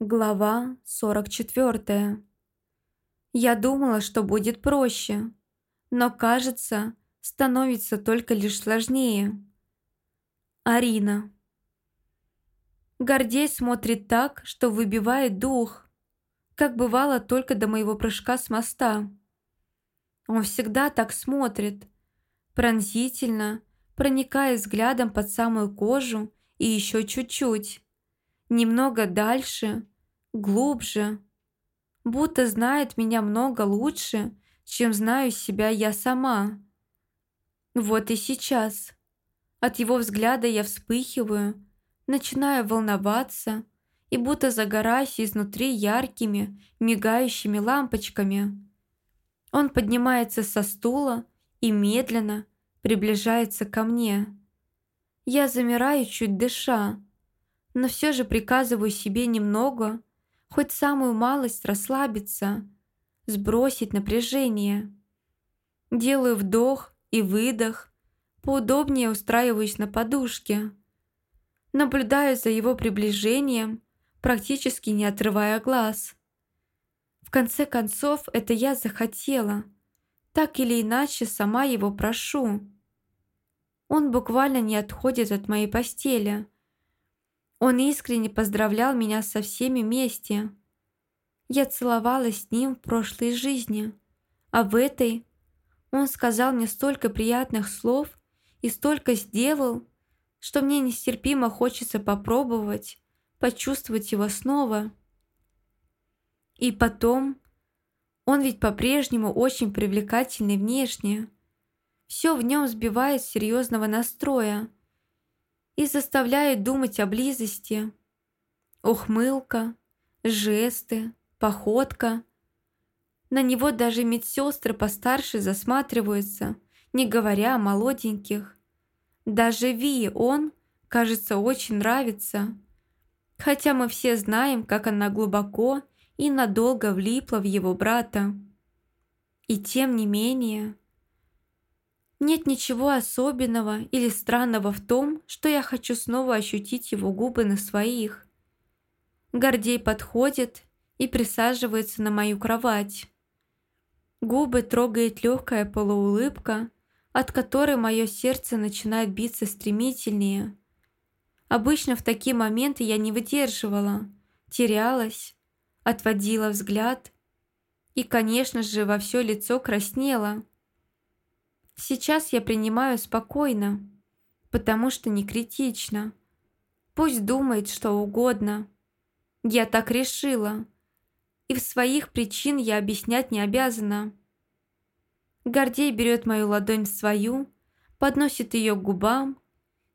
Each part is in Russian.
Глава 44. Я думала, что будет проще, но, кажется, становится только лишь сложнее. Арина. Гордей смотрит так, что выбивает дух, как бывало только до моего прыжка с моста. Он всегда так смотрит, пронзительно, проникая взглядом под самую кожу и еще чуть-чуть немного дальше, глубже, будто знает меня много лучше, чем знаю себя я сама. Вот и сейчас. От его взгляда я вспыхиваю, начинаю волноваться и будто загораюсь изнутри яркими, мигающими лампочками. Он поднимается со стула и медленно приближается ко мне. Я замираю, чуть дыша, но все же приказываю себе немного, хоть самую малость расслабиться, сбросить напряжение. Делаю вдох и выдох, поудобнее устраиваюсь на подушке. Наблюдаю за его приближением, практически не отрывая глаз. В конце концов, это я захотела. Так или иначе, сама его прошу. Он буквально не отходит от моей постели – он искренне поздравлял меня со всеми вместе. Я целовалась с ним в прошлой жизни, а в этой он сказал мне столько приятных слов и столько сделал, что мне нестерпимо хочется попробовать, почувствовать его снова. И потом, он ведь по-прежнему очень привлекательный внешне. Все в нем сбивает серьезного настроя, и заставляет думать о близости. Ухмылка, жесты, походка. На него даже медсестры постарше засматриваются, не говоря о молоденьких. Даже Ви он, кажется, очень нравится. Хотя мы все знаем, как она глубоко и надолго влипла в его брата. И тем не менее... Нет ничего особенного или странного в том, что я хочу снова ощутить его губы на своих. Гордей подходит и присаживается на мою кровать. Губы трогает легкая полуулыбка, от которой мое сердце начинает биться стремительнее. Обычно в такие моменты я не выдерживала, терялась, отводила взгляд и, конечно же, во все лицо краснела – Сейчас я принимаю спокойно, потому что не критично. Пусть думает что угодно. Я так решила. И в своих причин я объяснять не обязана. Гордей берет мою ладонь в свою, подносит ее к губам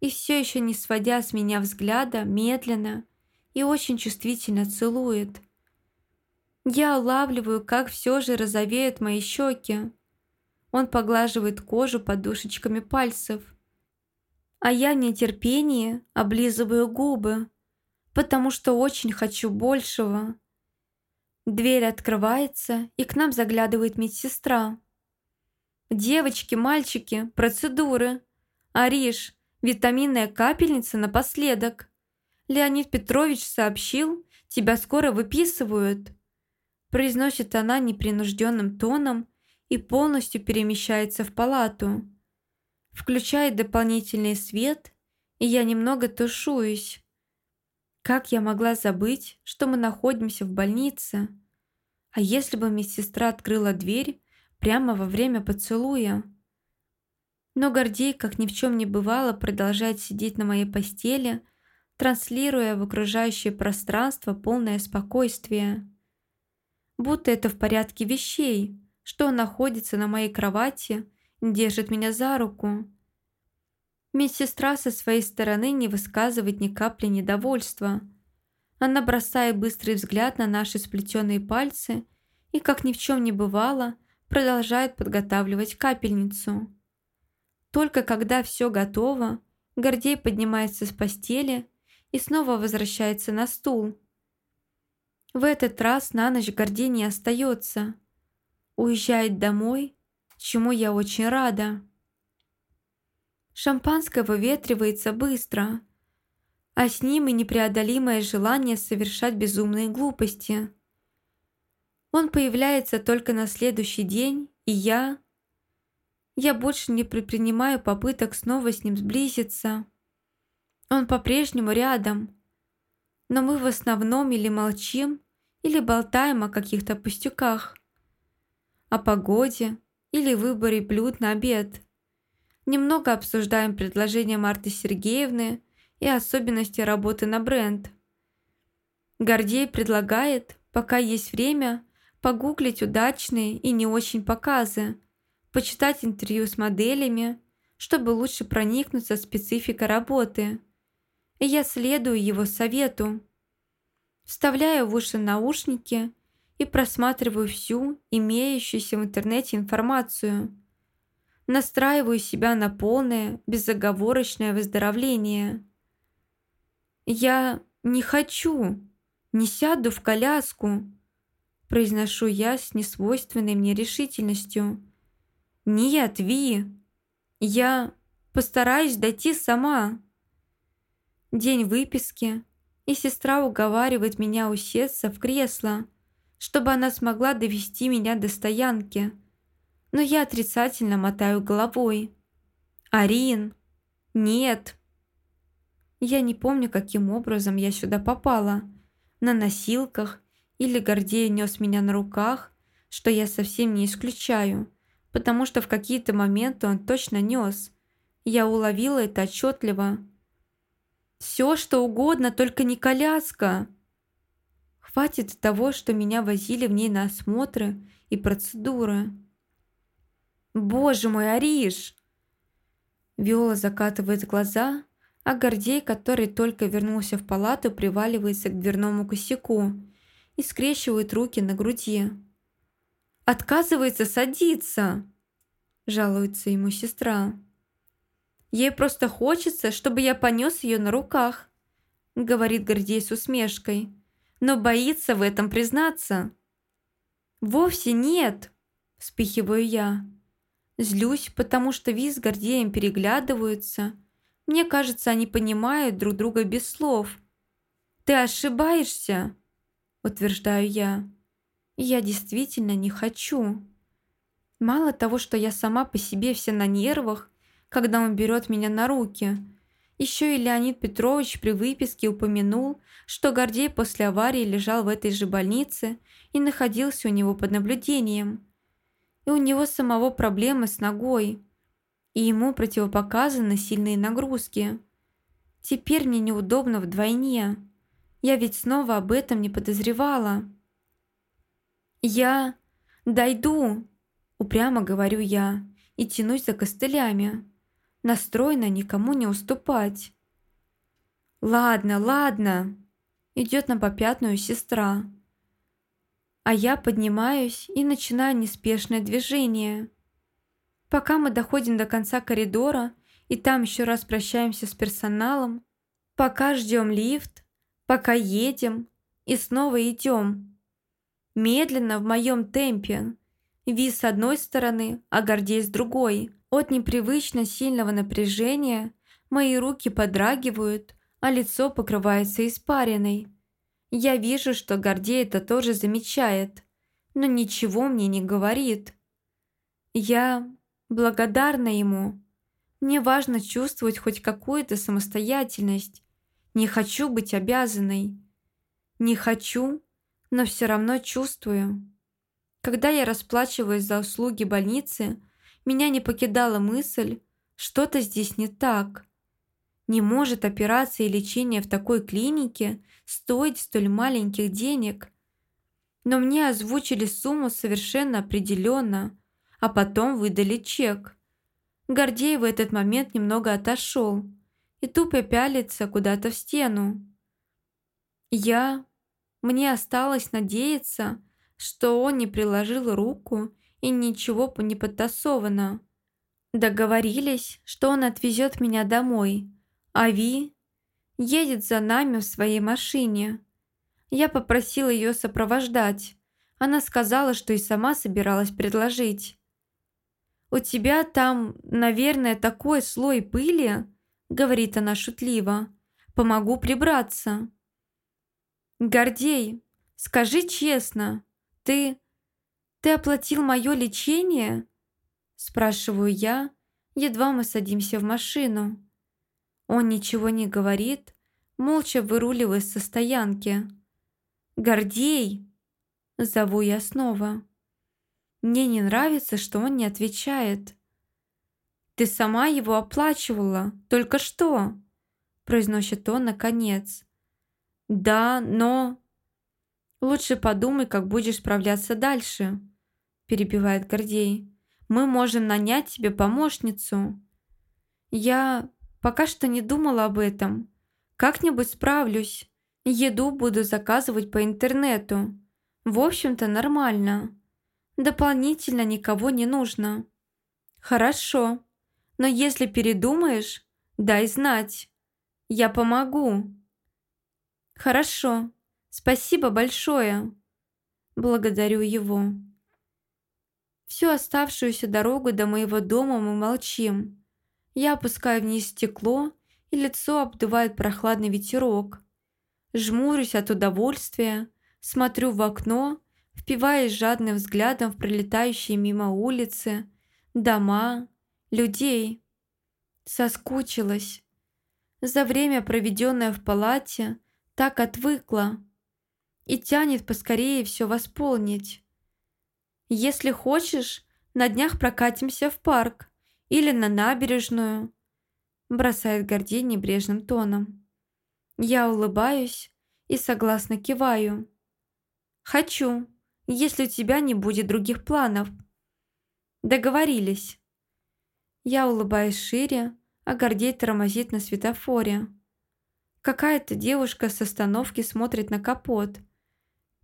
и все еще не сводя с меня взгляда, медленно и очень чувствительно целует. Я улавливаю, как все же розовеют мои щеки, он поглаживает кожу подушечками пальцев. А я в нетерпении облизываю губы, потому что очень хочу большего. Дверь открывается, и к нам заглядывает медсестра. «Девочки, мальчики, процедуры. Ариш, витаминная капельница напоследок. Леонид Петрович сообщил, тебя скоро выписывают», произносит она непринужденным тоном, и полностью перемещается в палату. Включает дополнительный свет, и я немного тушуюсь. Как я могла забыть, что мы находимся в больнице? А если бы медсестра открыла дверь прямо во время поцелуя? Но Гордей, как ни в чем не бывало, продолжает сидеть на моей постели, транслируя в окружающее пространство полное спокойствие. Будто это в порядке вещей – что находится на моей кровати, держит меня за руку. Медсестра со своей стороны не высказывает ни капли недовольства. Она бросает быстрый взгляд на наши сплетенные пальцы и, как ни в чем не бывало, продолжает подготавливать капельницу. Только когда все готово, Гордей поднимается с постели и снова возвращается на стул. В этот раз на ночь Гордей не остается – уезжает домой, чему я очень рада. Шампанское выветривается быстро. а с ним и непреодолимое желание совершать безумные глупости. Он появляется только на следующий день, и я... Я больше не предпринимаю попыток снова с ним сблизиться. Он по-прежнему рядом, но мы в основном или молчим, или болтаем о каких-то пустяках, о погоде или выборе блюд на обед. Немного обсуждаем предложения Марты Сергеевны и особенности работы на бренд. Гордей предлагает, пока есть время, погуглить удачные и не очень показы, почитать интервью с моделями, чтобы лучше проникнуться спецификой работы. И я следую его совету. Вставляю в уши наушники и просматриваю всю имеющуюся в интернете информацию. Настраиваю себя на полное, безоговорочное выздоровление. «Я не хочу, не сяду в коляску», произношу я с несвойственной мне решительностью. «Нет, Ви, я постараюсь дойти сама». День выписки, и сестра уговаривает меня усесться в кресло, чтобы она смогла довести меня до стоянки. Но я отрицательно мотаю головой. «Арин! Нет!» Я не помню, каким образом я сюда попала. На носилках или Гордей нес меня на руках, что я совсем не исключаю, потому что в какие-то моменты он точно нес. Я уловила это отчетливо. «Все, что угодно, только не коляска!» Хватит того, что меня возили в ней на осмотры и процедуры. «Боже мой, Ариш!» Виола закатывает глаза, а Гордей, который только вернулся в палату, приваливается к дверному косяку и скрещивает руки на груди. «Отказывается садиться!» – жалуется ему сестра. «Ей просто хочется, чтобы я понес ее на руках», – говорит Гордей с усмешкой, но боится в этом признаться. «Вовсе нет!» – вспихиваю я. Злюсь, потому что Ви с Гордеем переглядываются – мне кажется, они понимают друг друга без слов. «Ты ошибаешься», – утверждаю я. я действительно не хочу. Мало того, что я сама по себе вся на нервах, когда он берет меня на руки. Еще и Леонид Петрович при выписке упомянул, что Гордей после аварии лежал в этой же больнице и находился у него под наблюдением. И у него самого проблемы с ногой и ему противопоказаны сильные нагрузки. Теперь мне неудобно вдвойне. Я ведь снова об этом не подозревала. «Я дойду», – упрямо говорю я, и тянусь за костылями, настроена никому не уступать. «Ладно, ладно», – идет на попятную сестра. А я поднимаюсь и начинаю неспешное движение – Пока мы доходим до конца коридора и там еще раз прощаемся с персоналом, пока ждем лифт, пока едем и снова идем. Медленно в моем темпе. Ви с одной стороны, а Гордей с другой. От непривычно сильного напряжения мои руки подрагивают, а лицо покрывается испариной. Я вижу, что Гордей это тоже замечает, но ничего мне не говорит. Я благодарна ему. Мне важно чувствовать хоть какую-то самостоятельность. Не хочу быть обязанной. Не хочу, но все равно чувствую. Когда я расплачиваюсь за услуги больницы, меня не покидала мысль, что-то здесь не так. Не может операция и лечение в такой клинике стоить столь маленьких денег. Но мне озвучили сумму совершенно определенно – а потом выдали чек. Гордей в этот момент немного отошел и тупо пялится куда-то в стену. Я... Мне осталось надеяться, что он не приложил руку и ничего не подтасовано. Договорились, что он отвезет меня домой, а Ви едет за нами в своей машине. Я попросила ее сопровождать. Она сказала, что и сама собиралась предложить. «У тебя там, наверное, такой слой пыли», — говорит она шутливо, Помогу прибраться. Гордей, скажи честно, ты... Ты оплатил мое лечение? Спрашиваю я, едва мы садимся в машину. Он ничего не говорит, молча выруливая со стоянки. «Гордей!» – зову я снова. Мне не нравится, что он не отвечает. «Ты сама его оплачивала, только что!» – произносит он наконец. «Да, но...» «Лучше подумай, как будешь справляться дальше», – перебивает Гордей. «Мы можем нанять тебе помощницу». «Я пока что не думала об этом. Как-нибудь справлюсь. Еду буду заказывать по интернету. В общем-то, нормально. Дополнительно никого не нужно». «Хорошо. Но если передумаешь, дай знать. Я помогу». «Хорошо. Спасибо большое». Благодарю его. Всю оставшуюся дорогу до моего дома мы молчим. Я опускаю вниз стекло, и лицо обдувает прохладный ветерок. Жмурюсь от удовольствия, смотрю в окно, впиваясь жадным взглядом в пролетающие мимо улицы, дома, людей. Соскучилась. За время, проведенное в палате, так отвыкла и тянет поскорее все восполнить. Если хочешь, на днях прокатимся в парк или на набережную, бросает Гордей небрежным тоном. Я улыбаюсь и согласно киваю. Хочу, если у тебя не будет других планов. Договорились. Я улыбаюсь шире, а Гордей тормозит на светофоре. Какая-то девушка с остановки смотрит на капот,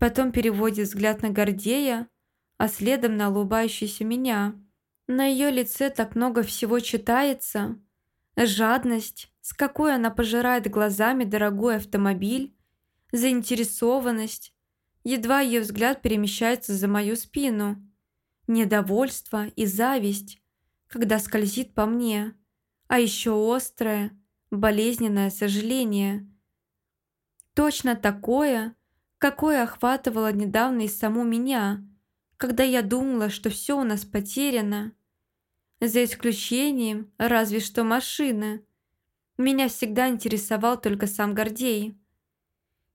потом переводит взгляд на Гордея, а следом на улыбающуюся меня. На ее лице так много всего читается. Жадность, с какой она пожирает глазами дорогой автомобиль, заинтересованность, едва ее взгляд перемещается за мою спину, недовольство и зависть, когда скользит по мне, а еще острое, болезненное сожаление. Точно такое, какое охватывало недавно и саму меня, когда я думала, что все у нас потеряно. За исключением разве что машины. Меня всегда интересовал только сам Гордей.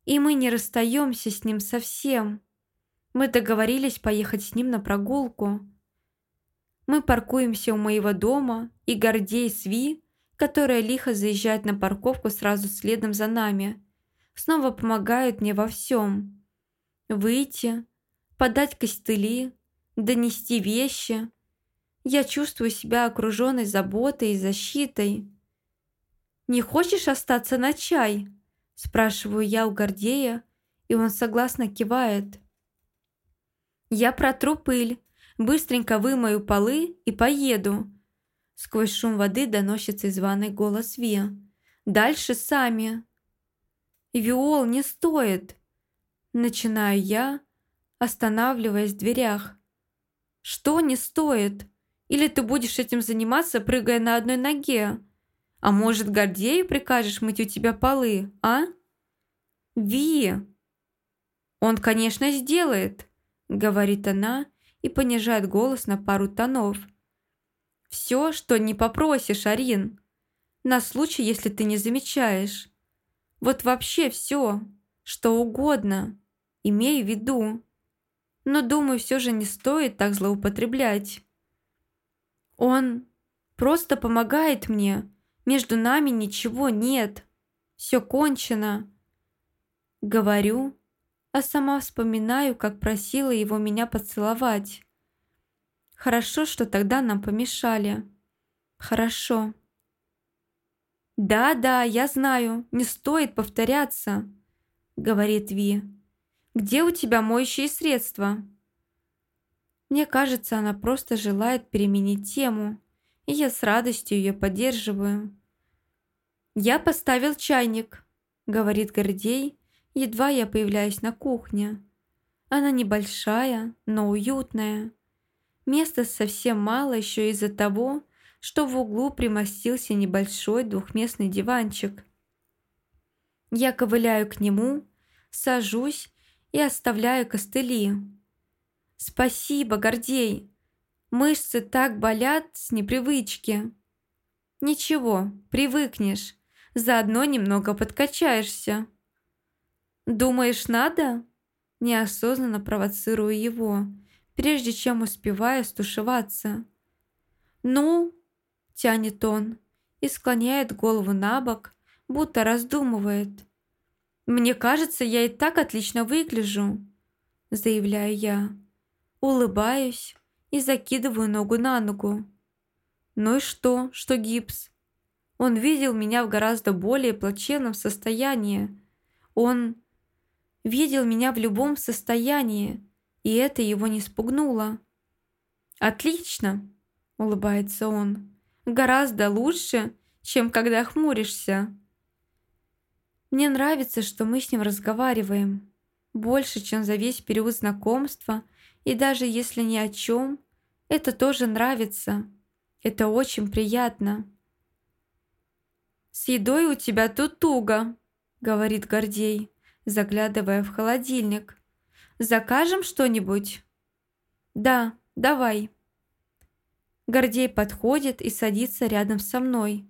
И мы не расстаемся с ним совсем. Мы договорились поехать с ним на прогулку. Мы паркуемся у моего дома, и Гордей с Ви, которая лихо заезжает на парковку сразу следом за нами, снова помогают мне во всем. Выйти, подать костыли, донести вещи. Я чувствую себя окруженной заботой и защитой. «Не хочешь остаться на чай?» Спрашиваю я у Гордея, и он согласно кивает. Я протру пыль, быстренько вымою полы и поеду. Сквозь шум воды доносится из ванной голос Ви. Дальше сами. Виол не стоит. Начинаю я, останавливаясь в дверях. Что не стоит? Или ты будешь этим заниматься, прыгая на одной ноге? А может, Гордею прикажешь мыть у тебя полы, а? Ви! Он, конечно, сделает, говорит она и понижает голос на пару тонов. Все, что не попросишь, Арин. На случай, если ты не замечаешь. Вот вообще все, что угодно. Имей в виду но, думаю, все же не стоит так злоупотреблять. Он просто помогает мне. Между нами ничего нет. Все кончено. Говорю, а сама вспоминаю, как просила его меня поцеловать. Хорошо, что тогда нам помешали. Хорошо. «Да-да, я знаю, не стоит повторяться», — говорит Ви. Где у тебя моющие средства?» Мне кажется, она просто желает переменить тему, и я с радостью ее поддерживаю. «Я поставил чайник», — говорит Гордей, едва я появляюсь на кухне. Она небольшая, но уютная. Места совсем мало еще из-за того, что в углу примостился небольшой двухместный диванчик. Я ковыляю к нему, сажусь и оставляю костыли. «Спасибо, Гордей! Мышцы так болят с непривычки!» «Ничего, привыкнешь, заодно немного подкачаешься». «Думаешь, надо?» Неосознанно провоцирую его, прежде чем успеваю стушеваться. «Ну?» – тянет он и склоняет голову на бок, будто раздумывает. «Мне кажется, я и так отлично выгляжу», – заявляю я. Улыбаюсь и закидываю ногу на ногу. Ну и что, что гипс? Он видел меня в гораздо более плачевном состоянии. Он видел меня в любом состоянии, и это его не спугнуло. «Отлично!» – улыбается он. «Гораздо лучше, чем когда хмуришься». Мне нравится, что мы с ним разговариваем. Больше, чем за весь период знакомства, и даже если ни о чем, это тоже нравится. Это очень приятно. «С едой у тебя тут туго», — говорит Гордей, заглядывая в холодильник. «Закажем что-нибудь?» «Да, давай». Гордей подходит и садится рядом со мной.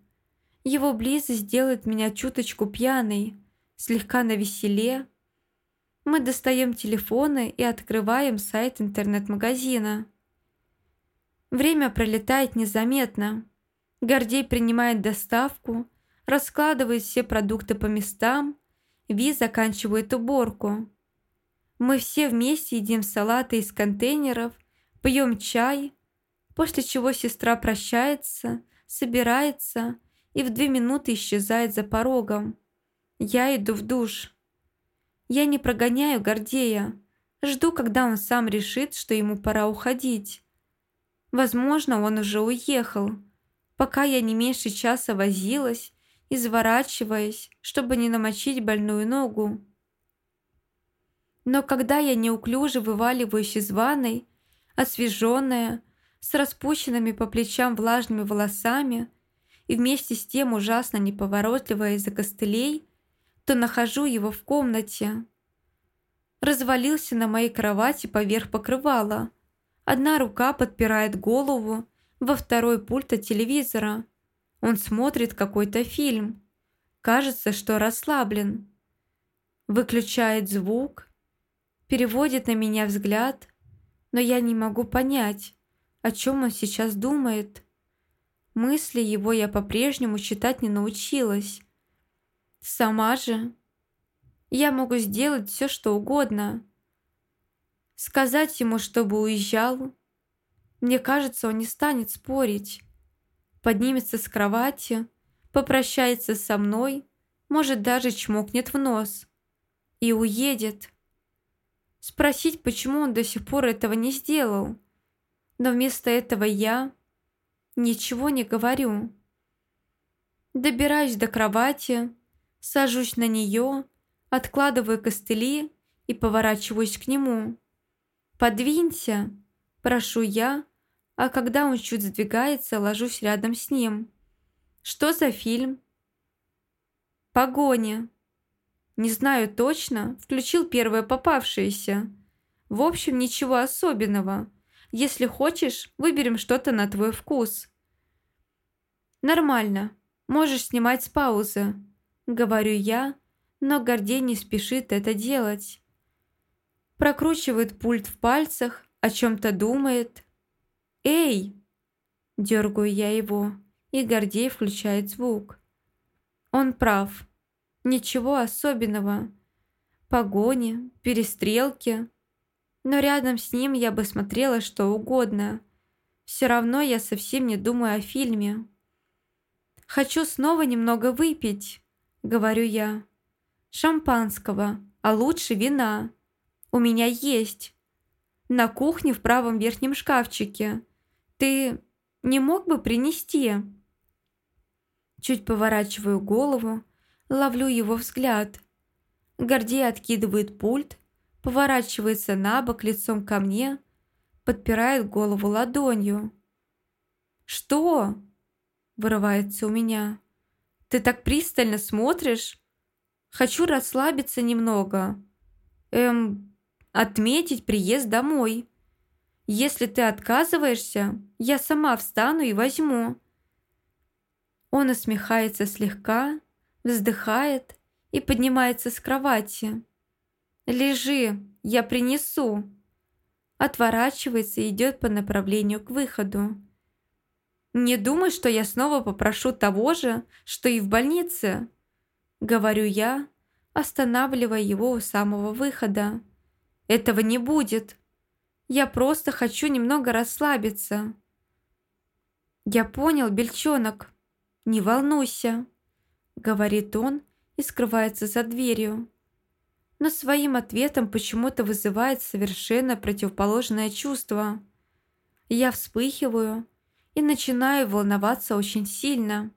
Его близость делает меня чуточку пьяной, слегка навеселе. Мы достаем телефоны и открываем сайт интернет-магазина. Время пролетает незаметно. Гордей принимает доставку, раскладывает все продукты по местам, Ви заканчивает уборку. Мы все вместе едим салаты из контейнеров, пьем чай, после чего сестра прощается, собирается и в две минуты исчезает за порогом. Я иду в душ. Я не прогоняю Гордея, жду, когда он сам решит, что ему пора уходить. Возможно, он уже уехал, пока я не меньше часа возилась, изворачиваясь, чтобы не намочить больную ногу. Но когда я неуклюже вываливаюсь из ванной, освеженная, с распущенными по плечам влажными волосами, и вместе с тем ужасно неповоротливая из-за костылей, то нахожу его в комнате. Развалился на моей кровати поверх покрывала. Одна рука подпирает голову, во второй пульт от телевизора. Он смотрит какой-то фильм. Кажется, что расслаблен. Выключает звук, переводит на меня взгляд, но я не могу понять, о чем он сейчас думает. Мысли его я по-прежнему читать не научилась. Сама же. Я могу сделать все, что угодно. Сказать ему, чтобы уезжал. Мне кажется, он не станет спорить. Поднимется с кровати, попрощается со мной, может, даже чмокнет в нос. И уедет. Спросить, почему он до сих пор этого не сделал. Но вместо этого я Ничего не говорю. Добираюсь до кровати, сажусь на нее, откладываю костыли и поворачиваюсь к нему. «Подвинься!» – прошу я, а когда он чуть сдвигается, ложусь рядом с ним. «Что за фильм?» «Погоня». Не знаю точно, включил первое попавшееся. В общем, ничего особенного. Если хочешь, выберем что-то на твой вкус». «Нормально. Можешь снимать с паузы», — говорю я, но Гордей не спешит это делать. Прокручивает пульт в пальцах, о чем-то думает. «Эй!» – дергаю я его, и Гордей включает звук. Он прав. Ничего особенного. Погони, перестрелки, но рядом с ним я бы смотрела что угодно. Все равно я совсем не думаю о фильме. «Хочу снова немного выпить», — говорю я. «Шампанского, а лучше вина. У меня есть. На кухне в правом верхнем шкафчике. Ты не мог бы принести?» Чуть поворачиваю голову, ловлю его взгляд. Гордей откидывает пульт, поворачивается на бок лицом ко мне, подпирает голову ладонью. «Что?» – вырывается у меня. «Ты так пристально смотришь? Хочу расслабиться немного. Эм, отметить приезд домой. Если ты отказываешься, я сама встану и возьму». Он усмехается слегка, вздыхает и поднимается с кровати. «Лежи, я принесу!» Отворачивается и идет по направлению к выходу. «Не думай, что я снова попрошу того же, что и в больнице!» Говорю я, останавливая его у самого выхода. «Этого не будет. Я просто хочу немного расслабиться». «Я понял, бельчонок. Не волнуйся», — говорит он и скрывается за дверью но своим ответом почему-то вызывает совершенно противоположное чувство. Я вспыхиваю и начинаю волноваться очень сильно.